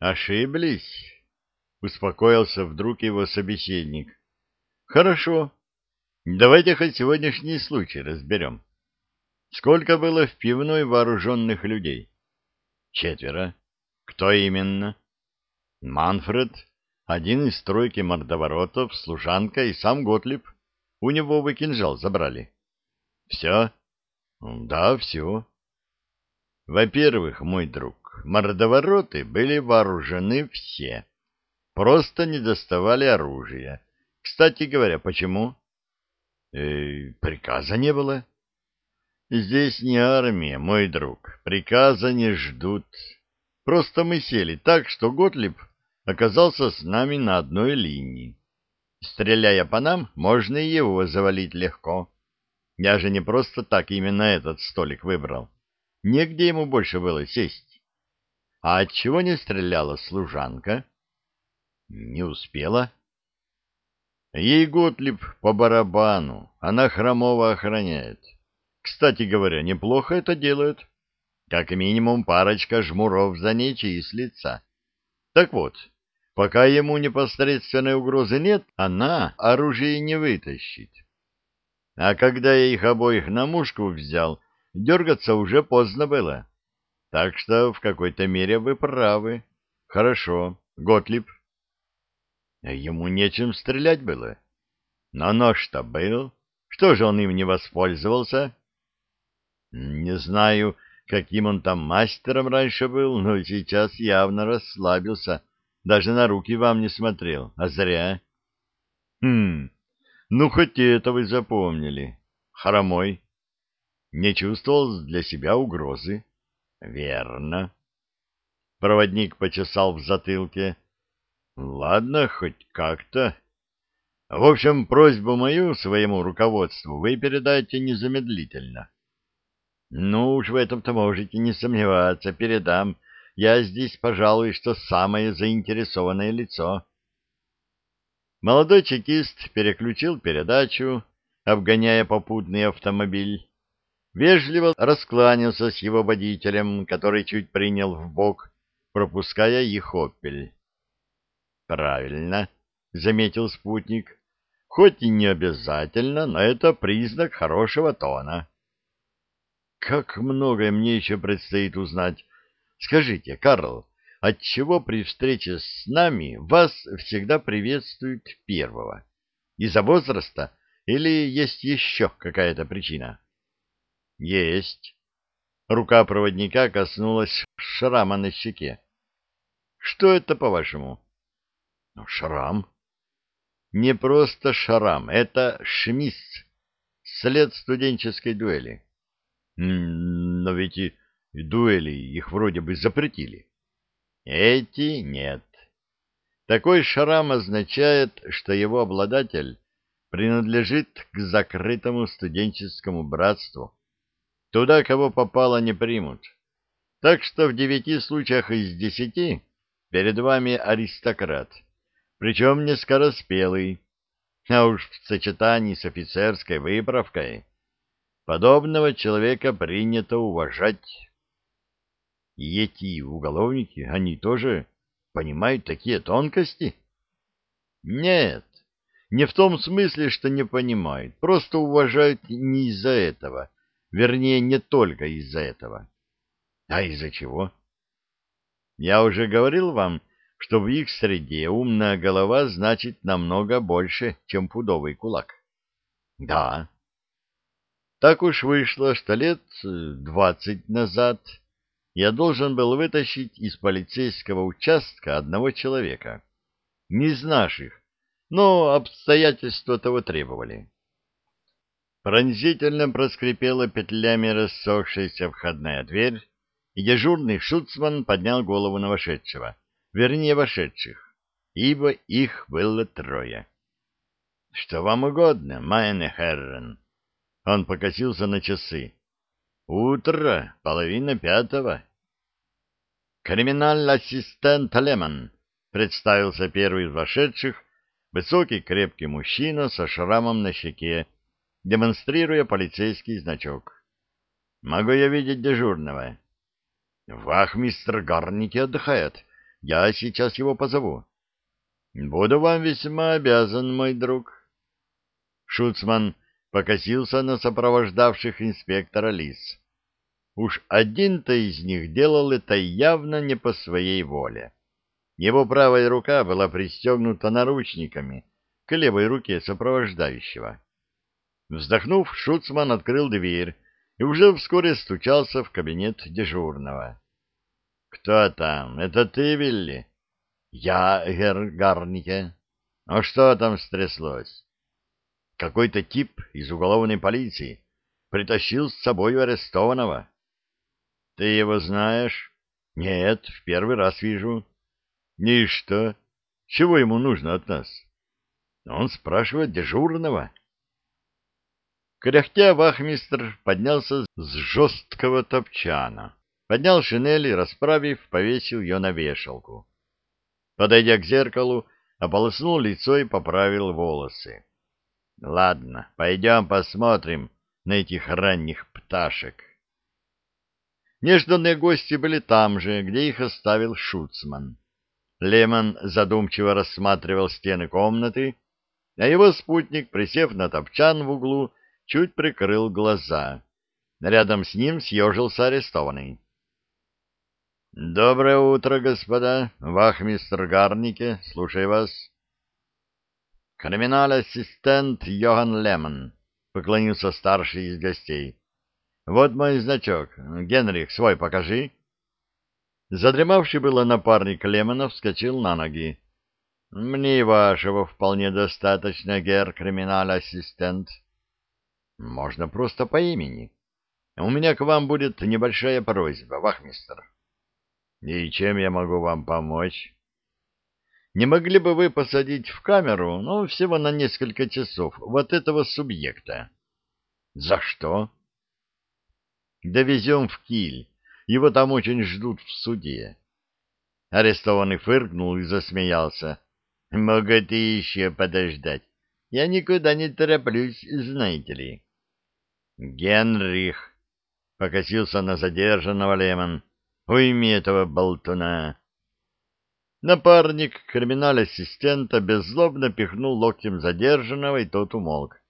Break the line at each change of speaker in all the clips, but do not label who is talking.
Ошиблись, успокоился вдруг его собеседник. Хорошо. Давайте хоть сегодняшний случай разберем. Сколько было в пивной вооруженных людей? Четверо. Кто именно? Манфред, один из тройки мордоворотов, служанка и сам Готлиб. У него вы кинжал забрали. Все? Да, все. Во-первых, мой друг, мордовороты были вооружены все. Просто не доставали оружия. Кстати говоря, почему? Э, приказа не было. Здесь не армия, мой друг. Приказа не ждут. Просто мы сели так, что Готлиб оказался с нами на одной линии. Стреляя по нам, можно и его завалить легко. Я же не просто так именно этот столик выбрал. Негде ему больше было сесть. А отчего не стреляла служанка? Не успела. Ей Готлиб по барабану, она хромого охраняет. Кстати говоря, неплохо это делают. Как минимум парочка жмуров за ней числится. Так вот, пока ему непосредственной угрозы нет, она оружие не вытащит. А когда я их обоих на мушку взял, дергаться уже поздно было. Так что в какой-то мере вы правы. Хорошо, Готлиб. Ему нечем стрелять было. Но нож-то был. Что же он им не воспользовался? Не знаю, каким он там мастером раньше был, но сейчас явно расслабился. Даже на руки вам не смотрел, а зря. Хм, ну хоть это вы запомнили. Хромой. Не чувствовал для себя угрозы. Верно. Проводник почесал в затылке. Ладно, хоть как-то. В общем, просьбу мою своему руководству вы передайте незамедлительно. Ну уж в этом-то можете не сомневаться, передам. Я здесь, пожалуй, что самое заинтересованное лицо. Молодой чекист переключил передачу, обгоняя попутный автомобиль. Вежливо раскланялся с его водителем, который чуть принял в бок, пропуская их «Опель». «Правильно», — заметил спутник. «Хоть и не обязательно, но это признак хорошего тона». Как многое мне еще предстоит узнать. Скажите, Карл, отчего при встрече с нами вас всегда приветствуют первого? Из-за возраста или есть еще какая-то причина? Есть. Рука проводника коснулась шрама на щеке. Что это, по-вашему? Ну, шрам. Не просто шрам, это шмис, след студенческой дуэли. Но ведь и дуэли их вроде бы запретили. Эти нет. Такой шрам означает, что его обладатель принадлежит к закрытому студенческому братству. Туда, кого попало, не примут. Так что в девяти случаях из десяти перед вами аристократ, причем не скороспелый, а уж в сочетании с офицерской выправкой Подобного человека принято уважать. И эти уголовники, они тоже понимают такие тонкости? Нет, не в том смысле, что не понимают, просто уважают не из-за этого, вернее, не только из-за этого. А из-за чего? Я уже говорил вам, что в их среде умная голова значит намного больше, чем пудовый кулак. Да, так уж вышло, что лет э, двадцать назад я должен был вытащить из полицейского участка одного человека. Не из наших, но обстоятельства того требовали. Пронзительно проскрипела петлями рассохшаяся входная дверь, и дежурный шуцман поднял голову на вошедшего, вернее, вошедших, ибо их было трое. — Что вам угодно, майне Херрен? Он покосился на часы. Утро, половина пятого. Криминальный ассистент Лемон, представился первый из вошедших, высокий крепкий мужчина со шрамом на щеке, демонстрируя полицейский значок. Могу я видеть дежурного? Вах, мистер Гарники отдыхает. Я сейчас его позову. Буду вам весьма обязан, мой друг. Шуцман покосился на сопровождавших инспектора лиц. Уж один-то из них делал это явно не по своей воле. Его правая рука была пристегнута наручниками к левой руке сопровождающего. Вздохнув, Шуцман открыл дверь и уже вскоре стучался в кабинет дежурного. — Кто там? Это ты, Вилли? — Я, Герр Гарнике. — Ну что там стряслось? — Какой-то тип из уголовной полиции притащил с собой арестованного. — Ты его знаешь? — Нет, в первый раз вижу. — И что? Чего ему нужно от нас? Он спрашивает дежурного. — Кряхтя вахмистр поднялся с жесткого топчана, поднял шинель и, расправив, повесил ее на вешалку. Подойдя к зеркалу, ополоснул лицо и поправил волосы. — Ладно, пойдем посмотрим на этих ранних пташек. Нежданные гости были там же, где их оставил Шуцман. Лемон задумчиво рассматривал стены комнаты, а его спутник, присев на топчан в углу, чуть прикрыл глаза. Рядом с ним съежился арестованный. — Доброе утро, господа. Вахмистр Гарнике, слушаю вас. — Криминал-ассистент Йоганн Лемон, — поклонился старший из гостей. — Вот мой значок. Генрих, свой покажи. Задремавший было напарник Лемона вскочил на ноги. — Мне вашего вполне достаточно, гер криминал-ассистент. — можно просто по имени. У меня к вам будет небольшая просьба, вахмистр. И чем я могу вам помочь? Не могли бы вы посадить в камеру, ну, всего на несколько часов, вот этого субъекта? За что? Довезем в Киль. Его там очень ждут в суде. Арестованный фыркнул и засмеялся. Могут и еще подождать. Я никуда не тороплюсь, знаете ли. Генрих, — покосился на задержанного Лемон, — уйми этого болтуна. Напарник криминал-ассистента беззлобно пихнул локтем задержанного, и тот умолк.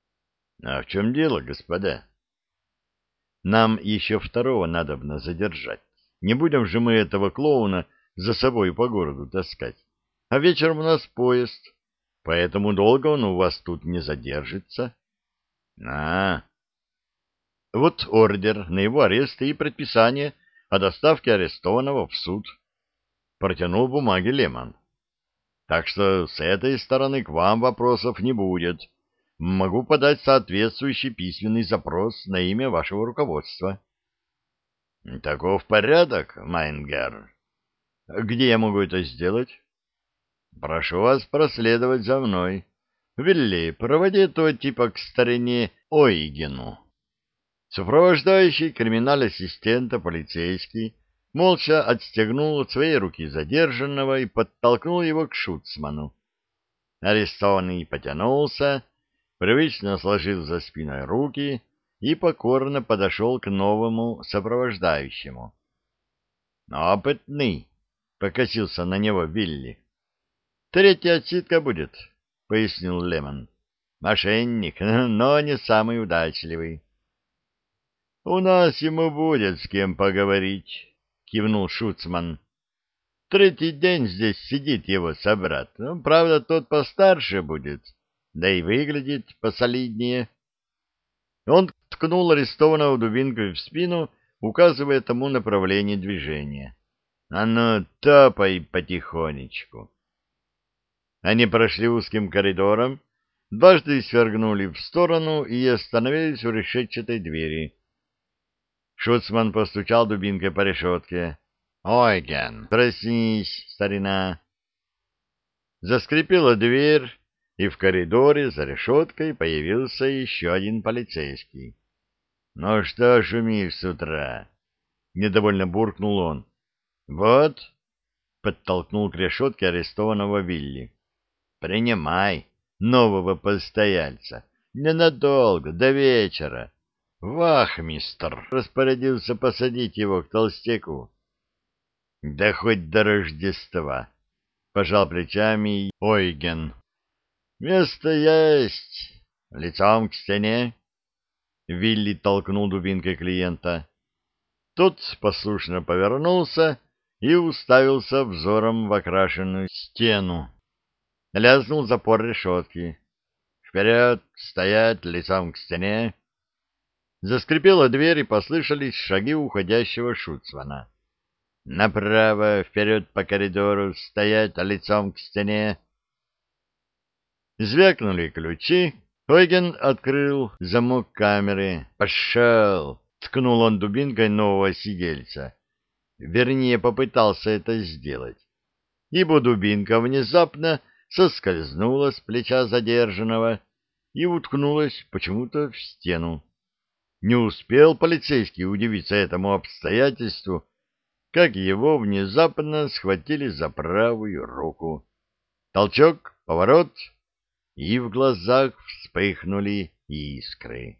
— А в чем дело, господа? — Нам еще второго надобно задержать. Не будем же мы этого клоуна за собой по городу таскать. А вечером у нас поезд, поэтому долго он у вас тут не задержится. — А, вот ордер на его арест и предписание о доставке арестованного в суд. Протянул бумаги Лемон. Так что с этой стороны к вам вопросов не будет. Могу подать соответствующий письменный запрос на имя вашего руководства. Таков порядок, Майнгер. Где я могу это сделать? Прошу вас проследовать за мной. Вилли, проводи этого типа к старине Ойгену. Сопровождающий криминал-ассистента полицейский молча отстегнул от своей руки задержанного и подтолкнул его к шуцману. Арестованный потянулся, привычно сложил за спиной руки и покорно подошел к новому сопровождающему. «Опытный!» — покосился на него Вилли. «Третья отсидка будет», — пояснил Лемон. «Мошенник, но не самый удачливый». — У нас ему будет с кем поговорить, — кивнул Шуцман. — Третий день здесь сидит его собрат. Ну, правда, тот постарше будет, да и выглядит посолиднее. Он ткнул арестованного дубинкой в спину, указывая тому направление движения. — А ну, топай потихонечку. Они прошли узким коридором, дважды свергнули в сторону и остановились у решетчатой двери. Шуцман постучал дубинкой по решетке. — Ойген, проснись, старина. Заскрипела дверь, и в коридоре за решеткой появился еще один полицейский. — Ну что шумишь с утра? — недовольно буркнул он. — Вот, — подтолкнул к решетке арестованного Вилли. — Принимай нового постояльца. Ненадолго, до вечера. Вахмистр распорядился посадить его к толстяку. Да хоть до Рождества, — пожал плечами Ойген. Место есть, лицом к стене. Вилли толкнул дубинкой клиента. Тот послушно повернулся и уставился взором в окрашенную стену. Лязнул запор решетки. «Вперед! Стоять! Лицом к стене!» Заскрипела дверь, и послышались шаги уходящего Шуцвана. «Направо! Вперед по коридору! Стоять! Лицом к стене!» Звякнули ключи. Ойген открыл замок камеры. «Пошел!» — ткнул он дубинкой нового сидельца. Вернее, попытался это сделать. Ибо дубинка внезапно соскользнула с плеча задержанного и уткнулась почему-то в стену. Не успел полицейский удивиться этому обстоятельству, как его внезапно схватили за правую руку. Толчок, поворот, и в глазах вспыхнули искры.